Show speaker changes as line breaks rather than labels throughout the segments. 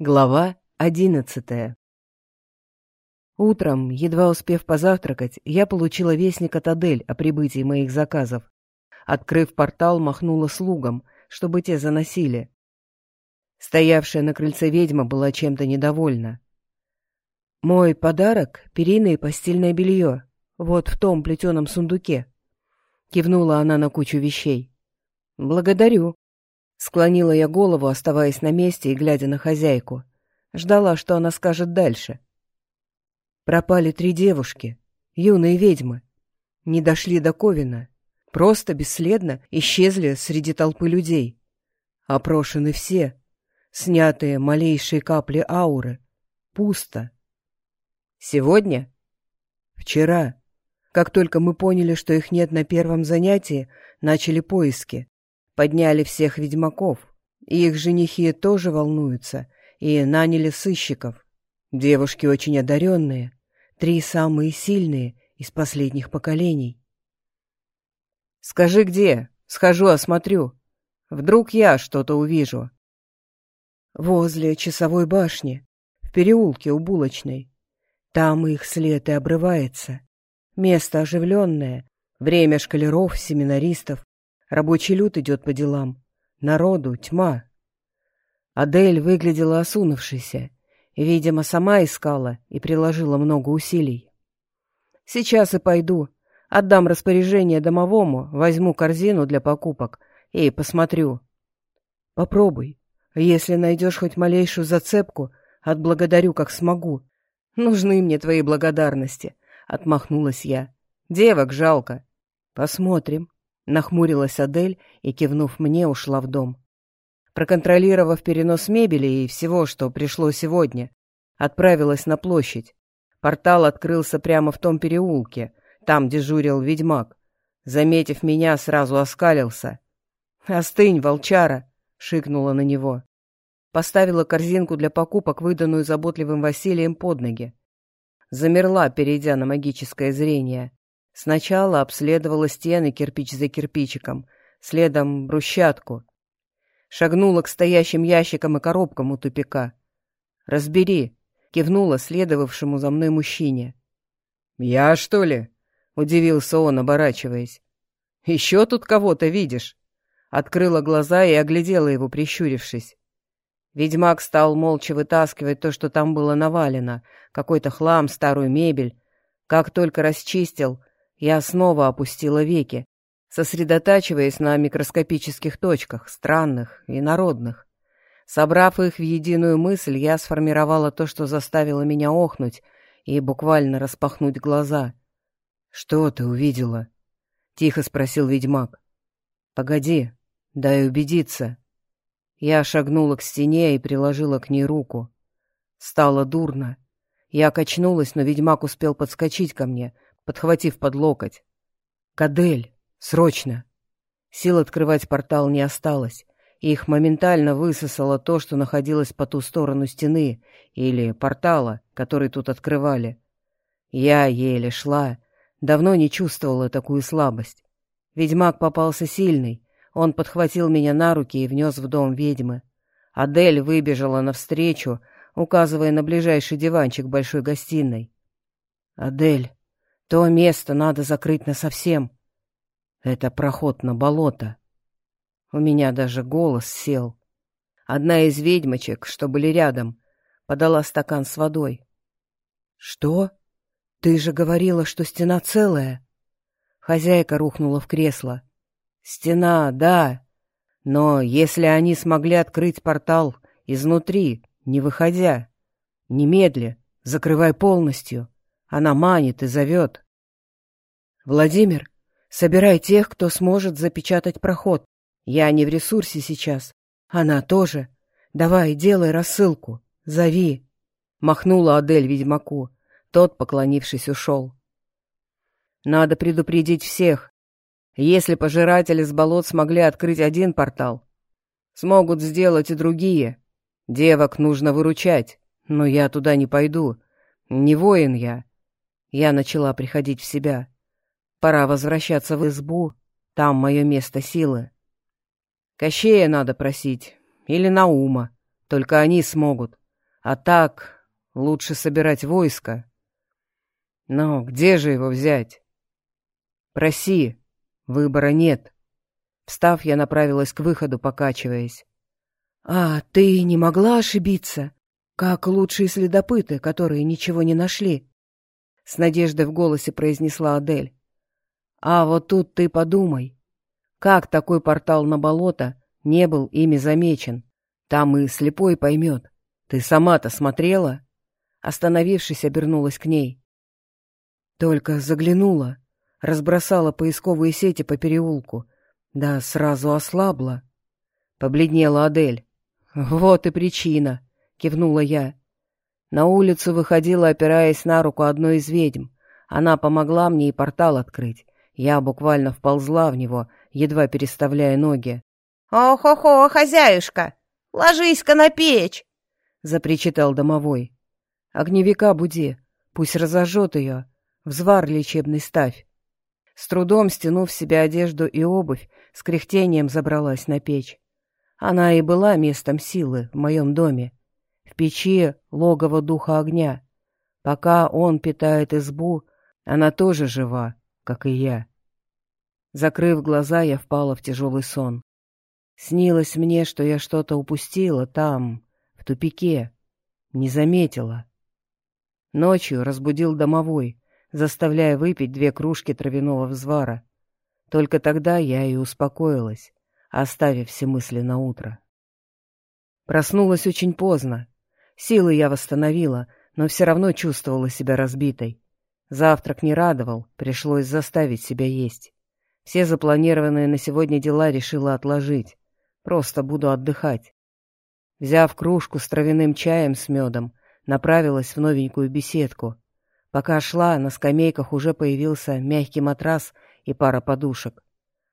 Глава одиннадцатая Утром, едва успев позавтракать, я получила вестник от Адель о прибытии моих заказов. Открыв портал, махнула слугам, чтобы те заносили. Стоявшая на крыльце ведьма была чем-то недовольна. «Мой подарок — перина и постельное белье. Вот в том плетеном сундуке». Кивнула она на кучу вещей. «Благодарю», Склонила я голову, оставаясь на месте и глядя на хозяйку. Ждала, что она скажет дальше. Пропали три девушки, юные ведьмы. Не дошли до Ковина. Просто бесследно исчезли среди толпы людей. Опрошены все. Снятые малейшие капли ауры. Пусто. Сегодня? Вчера. Как только мы поняли, что их нет на первом занятии, начали поиски подняли всех ведьмаков. их женихи тоже волнуются и наняли сыщиков. Девушки очень одаренные, три самые сильные из последних поколений. «Скажи, где? Схожу, осмотрю. Вдруг я что-то увижу». «Возле часовой башни, в переулке у булочной. Там их след и обрывается. Место оживленное, время шкалеров, семинаристов. Рабочий люд идет по делам. Народу тьма. Адель выглядела осунувшейся. Видимо, сама искала и приложила много усилий. «Сейчас и пойду. Отдам распоряжение домовому, возьму корзину для покупок и посмотрю». «Попробуй. Если найдешь хоть малейшую зацепку, отблагодарю, как смогу. Нужны мне твои благодарности», — отмахнулась я. «Девок жалко». «Посмотрим», Нахмурилась Адель и, кивнув мне, ушла в дом. Проконтролировав перенос мебели и всего, что пришло сегодня, отправилась на площадь. Портал открылся прямо в том переулке. Там дежурил ведьмак. Заметив меня, сразу оскалился. «Остынь, волчара!» — шикнула на него. Поставила корзинку для покупок, выданную заботливым Василием под ноги. Замерла, перейдя на магическое зрение. Сначала обследовала стены кирпич за кирпичиком, следом брусчатку. Шагнула к стоящим ящикам и коробкам у тупика. «Разбери», — кивнула следовавшему за мной мужчине. «Я, что ли?» — удивился он, оборачиваясь. «Еще тут кого-то видишь?» Открыла глаза и оглядела его, прищурившись. Ведьмак стал молча вытаскивать то, что там было навалено, какой-то хлам, старую мебель. Как только расчистил, я снова опустила веки, сосредотачиваясь на микроскопических точках, странных и народных. Собрав их в единую мысль, я сформировала то, что заставило меня охнуть и буквально распахнуть глаза. «Что ты увидела?» — тихо спросил ведьмак. «Погоди, дай убедиться». Я шагнула к стене и приложила к ней руку. Стало дурно. Я качнулась, но ведьмак успел подскочить ко мне — подхватив под локоть. «Кадель! Срочно!» Сил открывать портал не осталось, и их моментально высосало то, что находилось по ту сторону стены или портала, который тут открывали. Я еле шла, давно не чувствовала такую слабость. Ведьмак попался сильный, он подхватил меня на руки и внес в дом ведьмы. Адель выбежала навстречу, указывая на ближайший диванчик большой гостиной. «Адель, то место надо закрыть насовсем. Это проход на болото. У меня даже голос сел. Одна из ведьмочек, что были рядом, подала стакан с водой. «Что? Ты же говорила, что стена целая!» Хозяйка рухнула в кресло. «Стена, да, но если они смогли открыть портал изнутри, не выходя, немедли, закрывай полностью». Она манит и зовет. «Владимир, собирай тех, кто сможет запечатать проход. Я не в ресурсе сейчас. Она тоже. Давай, делай рассылку. Зови». Махнула Адель ведьмаку. Тот, поклонившись, ушел. «Надо предупредить всех. Если пожиратели с болот смогли открыть один портал, смогут сделать и другие. Девок нужно выручать, но я туда не пойду. Не воин я, я начала приходить в себя. Пора возвращаться в избу, там мое место силы. Кощея надо просить, или Наума, только они смогут. А так лучше собирать войско. Но где же его взять? Проси, выбора нет. Встав, я направилась к выходу, покачиваясь. «А, ты не могла ошибиться? Как лучшие следопыты, которые ничего не нашли?» С надеждой в голосе произнесла Адель. «А вот тут ты подумай. Как такой портал на болото не был ими замечен? Там и слепой поймет. Ты сама-то смотрела?» Остановившись, обернулась к ней. Только заглянула, разбросала поисковые сети по переулку. Да сразу ослабла. Побледнела Адель. «Вот и причина», — кивнула я. На улицу выходила, опираясь на руку одной из ведьм. Она помогла мне и портал открыть. Я буквально вползла в него, едва переставляя ноги.
«Ох-охо, хозяюшка, ложись-ка на печь!»
— запричитал домовой. «Огневика буди, пусть разожжет ее, взвар лечебный ставь». С трудом стянув себе одежду и обувь, с кряхтением забралась на печь. Она и была местом силы в моем доме. В печи логово духа огня. Пока он питает избу, она тоже жива, как и я. Закрыв глаза, я впала в тяжелый сон. Снилось мне, что я что-то упустила там, в тупике. Не заметила. Ночью разбудил домовой, заставляя выпить две кружки травяного взвара. Только тогда я и успокоилась оставив все мысли на утро. Проснулась очень поздно. Силы я восстановила, но все равно чувствовала себя разбитой. Завтрак не радовал, пришлось заставить себя есть. Все запланированные на сегодня дела решила отложить. Просто буду отдыхать. Взяв кружку с травяным чаем с медом, направилась в новенькую беседку. Пока шла, на скамейках уже появился мягкий матрас и пара подушек.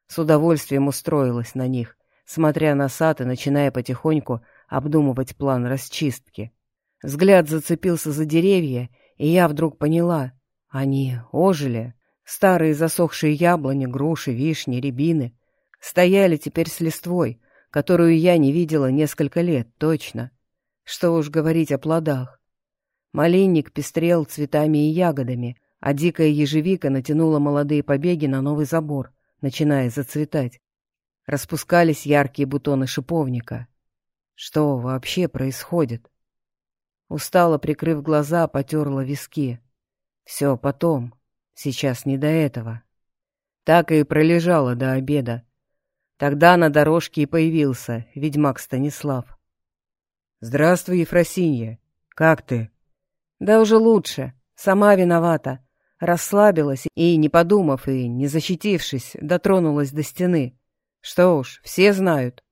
С удовольствием устроилась на них, смотря на сад и начиная потихоньку обдумывать план расчистки. Взгляд зацепился за деревья, и я вдруг поняла. Они ожили. Старые засохшие яблони, груши, вишни, рябины стояли теперь с листвой, которую я не видела несколько лет, точно. Что уж говорить о плодах. Малинник пестрел цветами и ягодами, а дикая ежевика натянула молодые побеги на новый забор начиная зацветать. Распускались яркие бутоны шиповника. Что вообще происходит? Устало прикрыв глаза, потерла виски. Все потом, сейчас не до этого. Так и пролежала до обеда. Тогда на дорожке и появился ведьмак Станислав. «Здравствуй, Ефросинья. Как ты?» «Да уже лучше. Сама виновата расслабилась и, не подумав и не защитившись, дотронулась до стены. Что уж, все знают.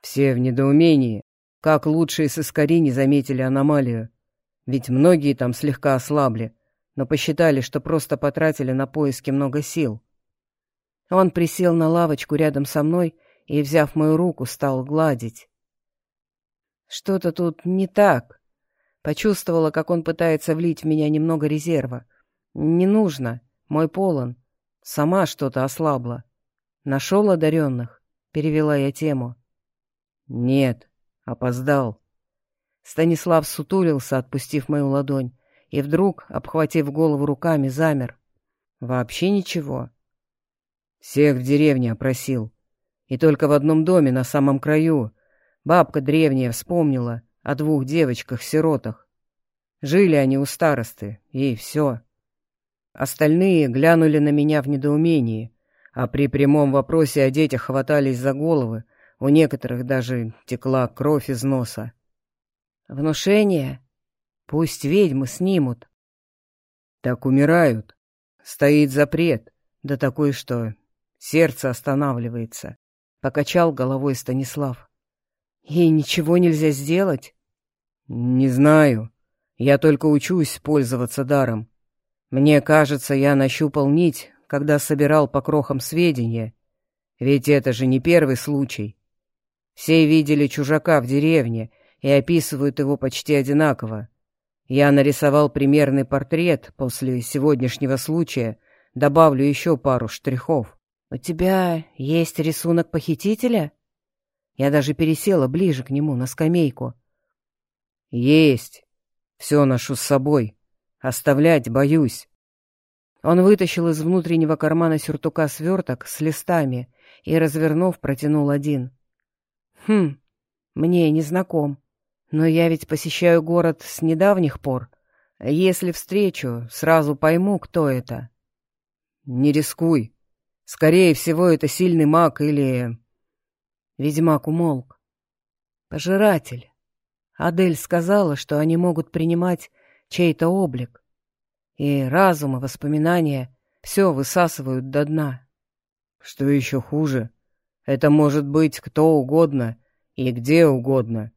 Все в недоумении, как лучшие сыскари не заметили аномалию. Ведь многие там слегка ослабли, но посчитали, что просто потратили на поиски много сил. Он присел на лавочку рядом со мной и, взяв мою руку, стал гладить. Что-то тут не так. Почувствовала, как он пытается влить в меня немного резерва — «Не нужно. Мой полон. Сама что-то ослабла. Нашел одаренных?» — перевела я тему. «Нет. Опоздал». Станислав сутулился, отпустив мою ладонь, и вдруг, обхватив голову руками, замер. «Вообще ничего?» «Всех в деревне опросил. И только в одном доме, на самом краю, бабка древняя вспомнила о двух девочках-сиротах. Жили они у старосты, и все». Остальные глянули на меня в недоумении, а при прямом вопросе о детях хватались за головы, у некоторых даже текла кровь из носа. «Внушение? Пусть ведьмы снимут». «Так умирают. Стоит запрет, да такой, что сердце останавливается», — покачал головой Станислав. «И ничего нельзя сделать?» «Не знаю. Я только учусь пользоваться даром. Мне кажется, я нащупал нить, когда собирал по крохам сведения. Ведь это же не первый случай. Все видели чужака в деревне и описывают его почти одинаково. Я нарисовал примерный портрет после сегодняшнего случая, добавлю еще пару штрихов. «У тебя есть рисунок похитителя?» Я даже пересела ближе к нему, на скамейку. «Есть. Все ношу с собой. Оставлять боюсь». Он вытащил из внутреннего кармана сюртука сверток с листами и, развернув, протянул один. «Хм, мне не знаком. Но я ведь посещаю город с недавних пор. Если встречу, сразу пойму, кто это». «Не рискуй. Скорее всего, это сильный маг или...» Ведьмак умолк. «Пожиратель. Адель сказала, что они могут принимать чей-то облик. И разум и воспоминания все высасывают до дна. Что еще хуже, это может быть кто угодно и где угодно.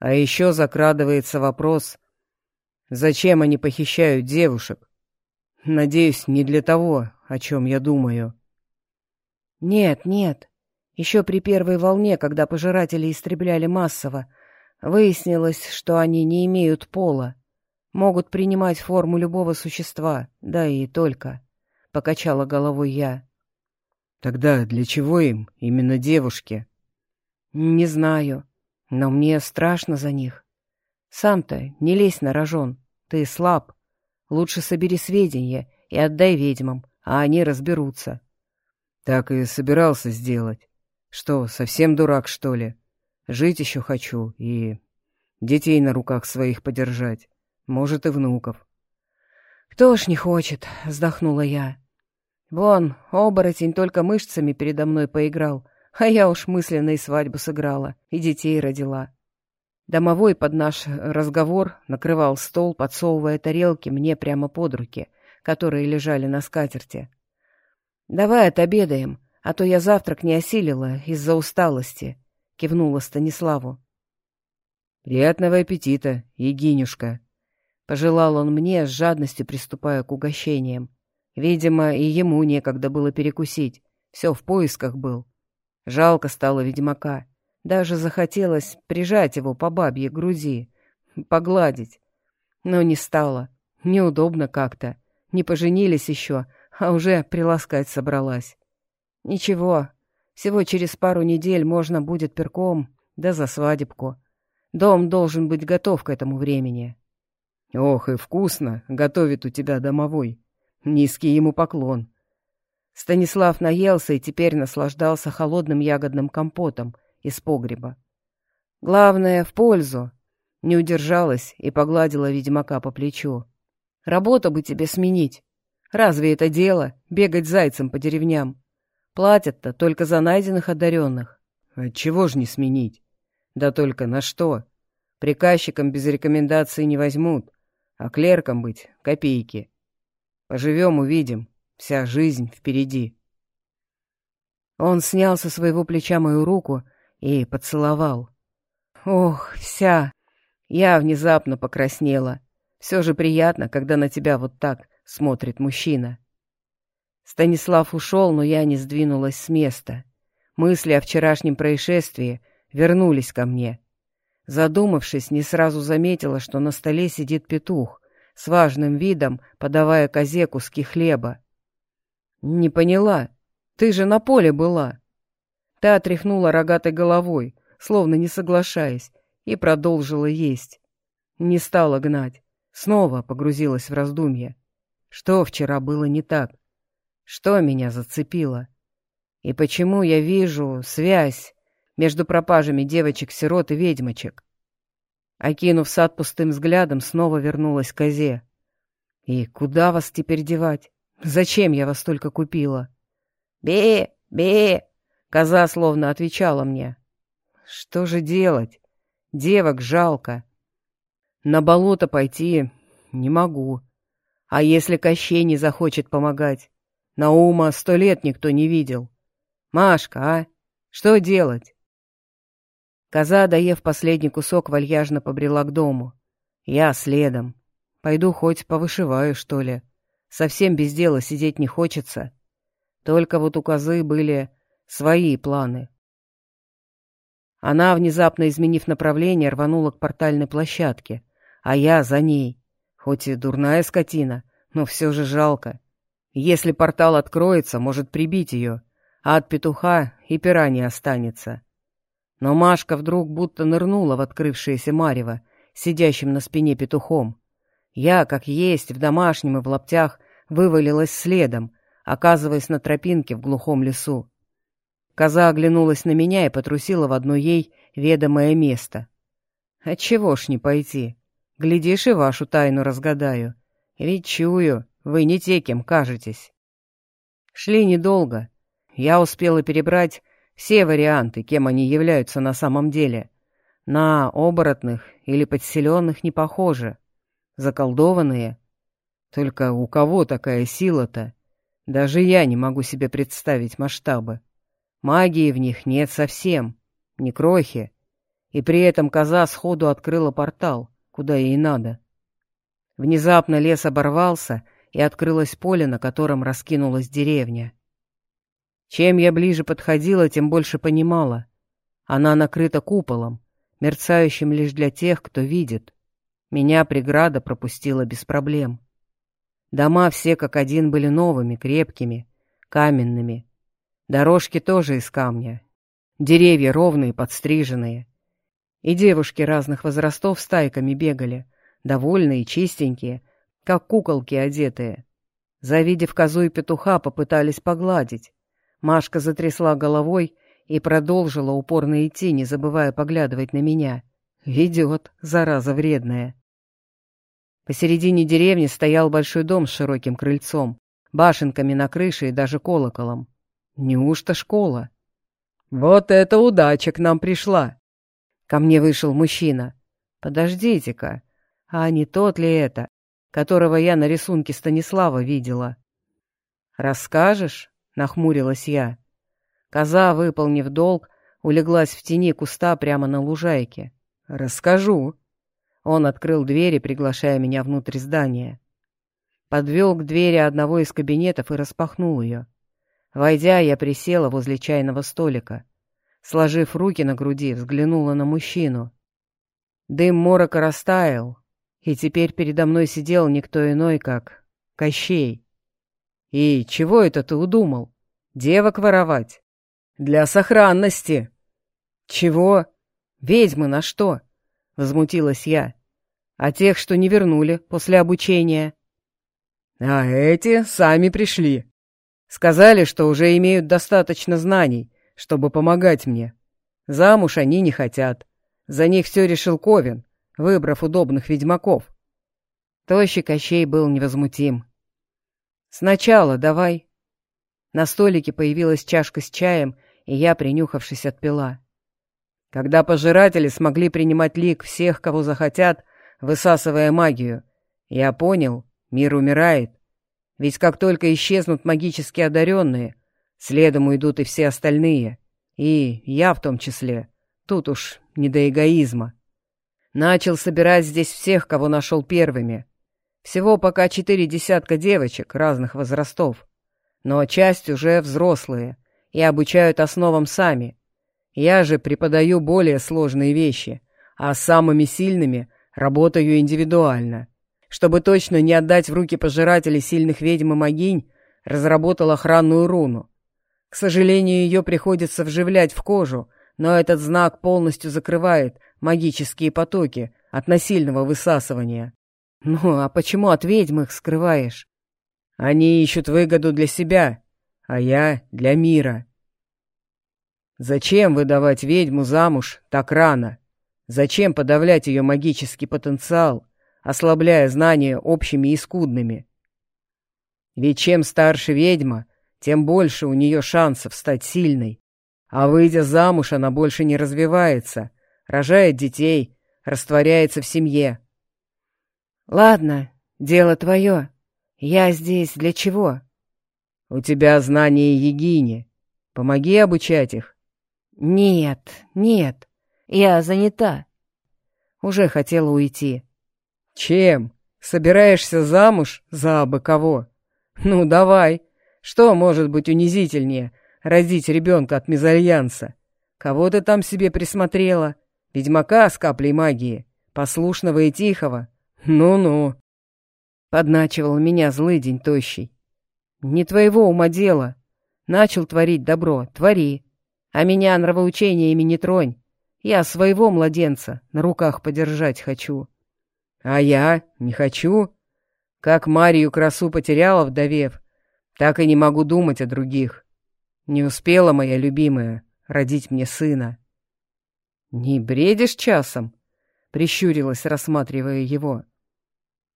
А еще закрадывается вопрос, зачем они похищают девушек? Надеюсь, не для того, о чем я думаю. Нет, нет. Еще при первой волне, когда пожиратели истребляли массово, выяснилось, что они не имеют пола. Могут принимать форму любого существа, да и только. Покачала головой я. Тогда для чего им именно девушки? Не знаю, но мне страшно за них. Сам-то не лезь на рожон, ты слаб. Лучше собери сведения и отдай ведьмам, а они разберутся. Так и собирался сделать. Что, совсем дурак, что ли? Жить еще хочу и детей на руках своих подержать. Может, и внуков. «Кто ж не хочет?» — вздохнула я. «Вон, оборотень только мышцами передо мной поиграл, а я уж мысленно и свадьбу сыграла, и детей родила». Домовой под наш разговор накрывал стол, подсовывая тарелки мне прямо под руки, которые лежали на скатерти. «Давай отобедаем, а то я завтрак не осилила из-за усталости», — кивнула Станиславу. «Приятного аппетита, Егинюшка!» Пожелал он мне, с жадностью приступая к угощениям. Видимо, и ему некогда было перекусить. Все в поисках был. Жалко стало ведьмака. Даже захотелось прижать его по бабье груди, погладить. Но не стало. Неудобно как-то. Не поженились еще, а уже приласкать собралась. Ничего, всего через пару недель можно будет перком, да за свадебку. Дом должен быть готов к этому времени. Ох, и вкусно готовит у тебя домовой. Низкий ему поклон. Станислав наелся и теперь наслаждался холодным ягодным компотом из погреба. Главное, в пользу. Не удержалась и погладила ведьмака по плечу. Работу бы тебе сменить. Разве это дело — бегать зайцем по деревням? Платят-то только за найденных одаренных. Чего ж не сменить? Да только на что? Приказчикам без рекомендации не возьмут а клерком быть — копейки. Поживем — увидим, вся жизнь впереди. Он снял со своего плеча мою руку и поцеловал. Ох, вся! Я внезапно покраснела. Все же приятно, когда на тебя вот так смотрит мужчина. Станислав ушел, но я не сдвинулась с места. Мысли о вчерашнем происшествии вернулись ко мне. Задумавшись, не сразу заметила, что на столе сидит петух, с важным видом подавая козе куски хлеба. «Не поняла. Ты же на поле была». Та отряхнула рогатой головой, словно не соглашаясь, и продолжила есть. Не стала гнать. Снова погрузилась в раздумья. Что вчера было не так? Что меня зацепило? И почему я вижу связь между пропажами девочек-сирот и ведьмочек. Окинув сад пустым взглядом, снова вернулась к козе. «И куда вас теперь девать? Зачем я вас только купила?» «Бе! Бе!» — коза словно отвечала мне. «Что же делать? Девок жалко. На болото пойти не могу. А если Кощей не захочет помогать? Наума сто лет никто не видел. Машка, а? Что делать?» Коза, доев последний кусок, вальяжно побрела к дому. Я следом. Пойду хоть повышиваю, что ли. Совсем без дела сидеть не хочется. Только вот у козы были свои планы. Она, внезапно изменив направление, рванула к портальной площадке, а я за ней. Хоть и дурная скотина, но все же жалко. Если портал откроется, может прибить ее, а от петуха и пера не останется. Но Машка вдруг будто нырнула в открывшееся марево, сидящим на спине петухом. Я, как есть, в домашнем и в лаптях, вывалилась следом, оказываясь на тропинке в глухом лесу. Коза оглянулась на меня и потрусила в одно ей ведомое место. Отчего ж не пойти? Глядишь, и вашу тайну разгадаю. Ведь чую, вы не те, кем кажетесь. Шли недолго. Я успела перебрать все варианты, кем они являются на самом деле. На оборотных или подселенных не похоже. Заколдованные. Только у кого такая сила-то? Даже я не могу себе представить масштабы. Магии в них нет совсем, ни крохи. И при этом коза сходу открыла портал, куда ей надо. Внезапно лес оборвался, и открылось поле, на котором раскинулась деревня. Чем я ближе подходила, тем больше понимала. Она накрыта куполом, мерцающим лишь для тех, кто видит. Меня преграда пропустила без проблем. Дома все как один были новыми, крепкими, каменными. Дорожки тоже из камня. Деревья ровные, подстриженные. И девушки разных возрастов стайками бегали, довольные, чистенькие, как куколки одетые. Завидев козу и петуха, попытались погладить. Машка затрясла головой и продолжила упорно идти, не забывая поглядывать на меня. Ведет, зараза вредная. Посередине деревни стоял большой дом с широким крыльцом, башенками на крыше и даже колоколом. Неужто школа? «Вот это удача к нам пришла!» Ко мне вышел мужчина. «Подождите-ка, а не тот ли это, которого я на рисунке Станислава видела?» «Расскажешь?» — нахмурилась я. Коза, выполнив долг, улеглась в тени куста прямо на лужайке. «Расскажу», он открыл двери, приглашая меня внутрь здания. Подвел к двери одного из кабинетов и распахнул ее. Войдя, я присела возле чайного столика. Сложив руки на груди, взглянула на мужчину. Дым морока растаял, и теперь передо мной сидел никто иной, как Кощей. «И чего это ты удумал? Девок воровать?» «Для сохранности!» «Чего? Ведьмы на что?» — возмутилась я а тех, что не вернули после обучения. А эти сами пришли. Сказали, что уже имеют достаточно знаний, чтобы помогать мне. Замуж они не хотят. За них все решил Ковен, выбрав удобных ведьмаков. Тощий Кощей был невозмутим. «Сначала давай». На столике появилась чашка с чаем, и я, принюхавшись, отпила. Когда пожиратели смогли принимать лик всех, кого захотят, высасывая магию. Я понял, мир умирает. Ведь как только исчезнут магически одаренные, следом уйдут и все остальные. И я в том числе. Тут уж не до эгоизма. Начал собирать здесь всех, кого нашел первыми. Всего пока четыре десятка девочек разных возрастов. Но часть уже взрослые и обучают основам сами. Я же преподаю более сложные вещи, а самыми сильными Работаю индивидуально. Чтобы точно не отдать в руки пожирателей сильных ведьм и могинь, разработал охранную руну. К сожалению, ее приходится вживлять в кожу, но этот знак полностью закрывает магические потоки от насильного высасывания. Ну, а почему от ведьм их скрываешь? Они ищут выгоду для себя, а я — для мира. Зачем выдавать ведьму замуж так рано? Зачем подавлять ее магический потенциал, ослабляя знания общими и скудными? Ведь чем старше ведьма, тем больше у нее шансов стать сильной. А выйдя замуж, она больше не развивается, рожает детей, растворяется в семье. «Ладно, дело твое. Я здесь для чего?» «У тебя знания Егини. Помоги обучать их». «Нет, нет. Я занята. Уже хотела уйти. Чем? Собираешься замуж за абы кого? Ну, давай. Что может быть унизительнее родить ребенка от мезальянса? Кого ты там себе присмотрела? Ведьмака с каплей магии, послушного и тихого? Ну-ну. Подначивал меня злый день тощий. Не твоего ума дело. Начал творить добро, твори. А меня нравоучениями не тронь. Я своего младенца на руках подержать хочу. А я не хочу. Как Марию красу потеряла, вдовев, так и не могу думать о других. Не успела моя любимая родить мне сына. «Не бредишь часом?» — прищурилась, рассматривая его.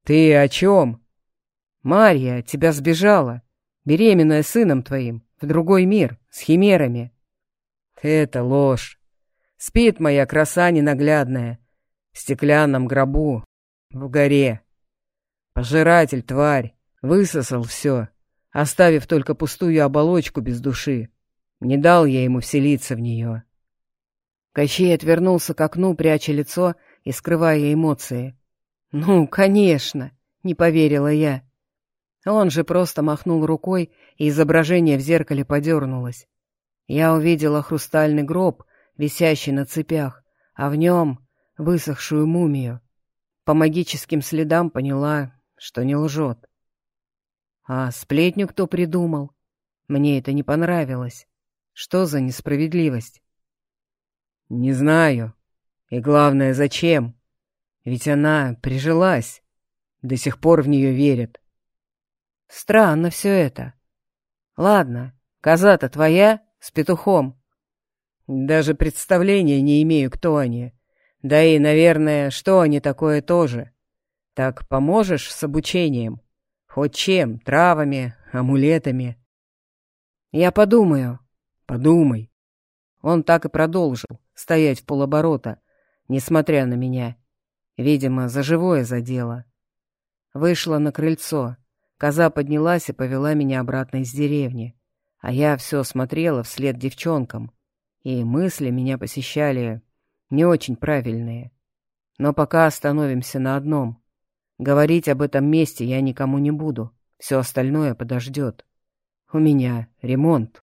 «Ты о чем?» «Марья тебя сбежала, беременная сыном твоим, в другой мир, с химерами». «Это ложь. Спит моя краса ненаглядная, в стеклянном гробу, в горе. Пожиратель, тварь, высосал все, оставив только пустую оболочку без души. Не дал я ему вселиться в нее». Кощей отвернулся к окну, пряча лицо и скрывая эмоции. «Ну, конечно!» — не поверила я. Он же просто махнул рукой, и изображение в зеркале подернулось. Я увидела хрустальный гроб, висящий на цепях, а в нем высохшую мумию. По магическим следам поняла, что не лжет. А сплетню кто придумал? Мне это не понравилось. Что за несправедливость? Не знаю. И главное, зачем? Ведь она прижилась. До сих пор в нее верят. Странно все это. Ладно, коза-то твоя с петухом. Даже представления не имею, кто они. Да и, наверное, что они такое тоже. Так поможешь с обучением? Хоть чем, травами, амулетами. Я подумаю. Подумай. Он так и продолжил, стоять в полоборота, несмотря на меня. Видимо, за живое задело. Вышла на крыльцо. Коза поднялась и повела меня обратно из деревни. А я все смотрела вслед девчонкам. И мысли меня посещали не очень правильные. Но пока остановимся на одном. Говорить об этом месте я никому не буду. Все остальное подождет. У меня ремонт.